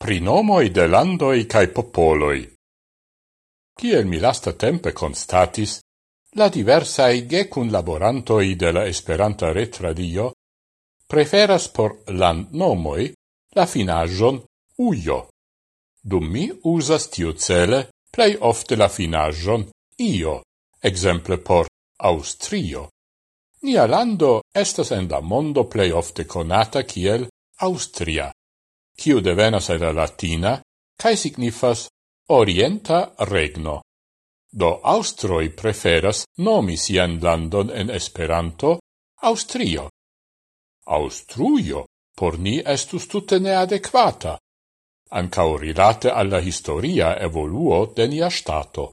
prinomoi de landoi cae popoloi. Ciel mi lasta tempe constatis, la diversae gecun laborantoi de la Esperanta retradio preferas por land nomoi la finajon uio. Dum mi usas tiu cele plei ofte la finajon io, exemple por Austrio. Nia lando estas en la mondo plei ofte conata kiel Austria kiu devenas el la latina, cae signifas orienta regno. Do Austroi preferas nomi sian landon en Esperanto Austrio. Austrujo por ni estus tutte neadequata, ancao rilate alla historia evoluo de nia stato.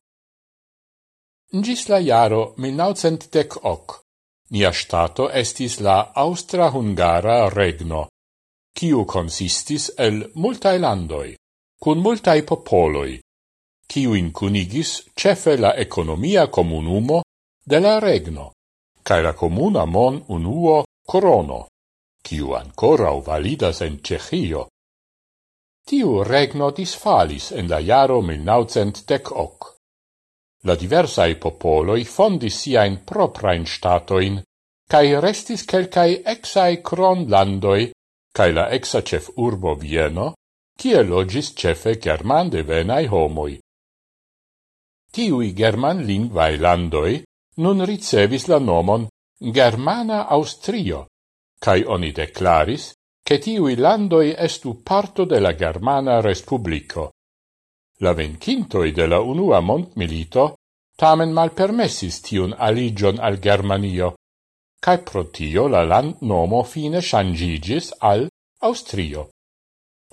Gis la jaro 1910 hoc, nia stato estis la Austra-Hungara regno, kiu consistis el multae landoi, cun multae popoloi, kiuin cunigis cefe la economia comunumo de la regno, cae la comuna mon unuo corono, quiu ancora u validas en Cechio. Tiu regno disfalis en la jaro 1910. La diversae popoloi fondis siain proprain statoin, cae restis quelcae exae cron landoi cae la exa cef urbo Vieno, cie logis cefe german devenai homoi. Tiui german lingvae landoi nun ricevis la nomon Germana Austrio, cae oni declaris che tiui landoi estu parto de la Germana Respublico. La vencintoi de la unua mont milito tamen malpermessis tiun aligion al Germanio, cae pro tio la landnomo fine shangigis al Austrio.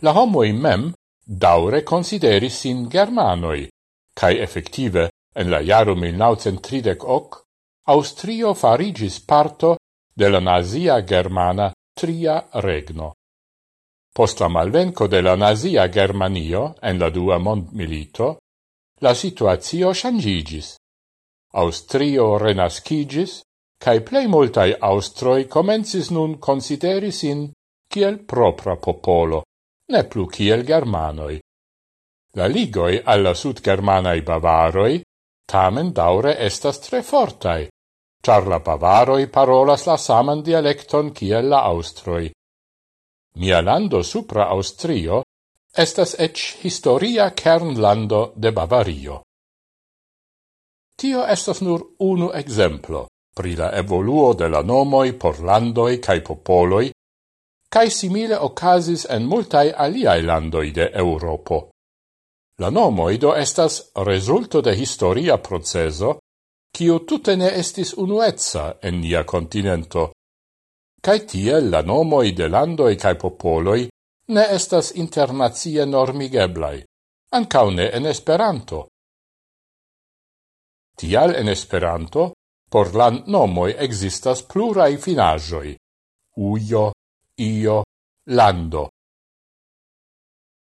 La homoi mem daure consideris sin germanoi, cae effective en la jaro 1938 Austrio farigis parto de la nazia germana tria regno. Post la malvenco de la nazia Germanio en la dua mond milito, la situazio shangigis. Austrio renascigis cae plei multai austroi comencis nun consideri sin kiel propra popolo, ne plu kiel germanoi. La ligoi alla sud-germanai bavaroi tamen daure estas tre fortai, char la bavaroi parolas la saman dialecton kiel la austroi. Mia lando supra Austrio estas ec historia kernlando de Bavario. Tio estas nur unu exemplo pri la evoluo de la nomoi por landoi cae popoloi, cae simile ocasis en multae aliae landoi de Europo. La nomoi do estas resulto de historia proceso, cio tutte ne estis unuezza en nia continento, cae tiel la nomoi de landoi cae popoloi ne estas internazie normigeblai, ancaune en Esperanto. Tial en Esperanto Por landnomoj existas plurai finajoi. ujo, io, lando.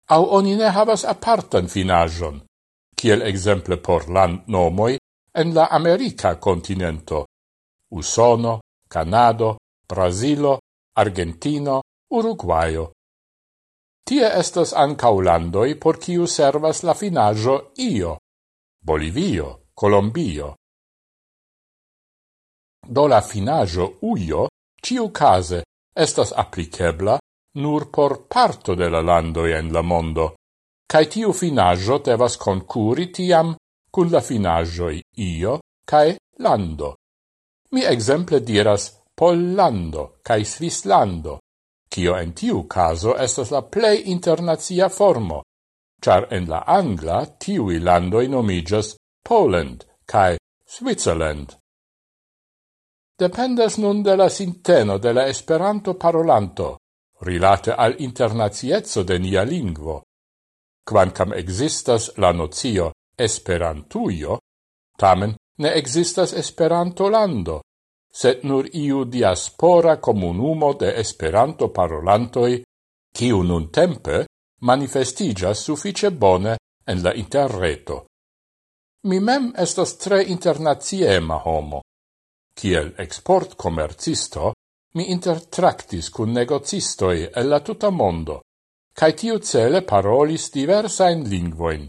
Au oni ne havas apartan finajon, kiel ekzemple por landnomoj en la Amerika kontinento: Usono, Kanado, Brazilo, Argentino, Uruguayo. Tie estas ancau landoi por kiu servas la finajo io. Bolivio, Colombio, Do la finajo uio ciu case estas applicebla nur por parto de la landoi en la mondo, cae tiu finajo devas concuri tiam cun la finajo io cae lando. Mi exemple diras Pollando cae Svislando, cio en tiu caso estas la plei internazia formo, char en la angla tiui landoi nomigas Poland cae Switzerland dependas nun de la sinteno de la Esperanto parolanto, rilate al internaziezzo de nia lingvo. Quancam existas la nocio Esperantujo, tamen ne existas Esperantolando, sed nur iu diaspora comunumo de Esperanto parolantoi, kiu nun tempe manifestigas suffice bone en la interreto. Mi mem estas tre internaziema homo, Kiel export commercisto, mi intertractis cun negocistoi el la tuta mondo, cae tiu cele parolis diversain lingvoin.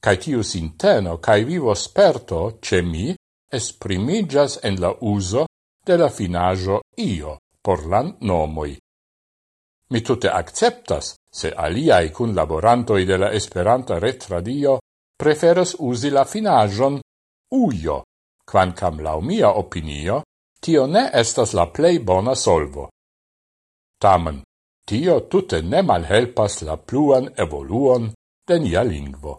Cae tiu sinteno cae vivo sperto, ce mi, esprimigas en la uso de la finajo io por lan nomoi. Mi tutte acceptas se aliai cun laborantoi de la Esperanta retradio preferas usi la finajon uio quancam lau mia opinio, tio ne estas la plei bona solvo. Tamen, tio tutte ne malhelpas la pluan evoluon de nia lingvo.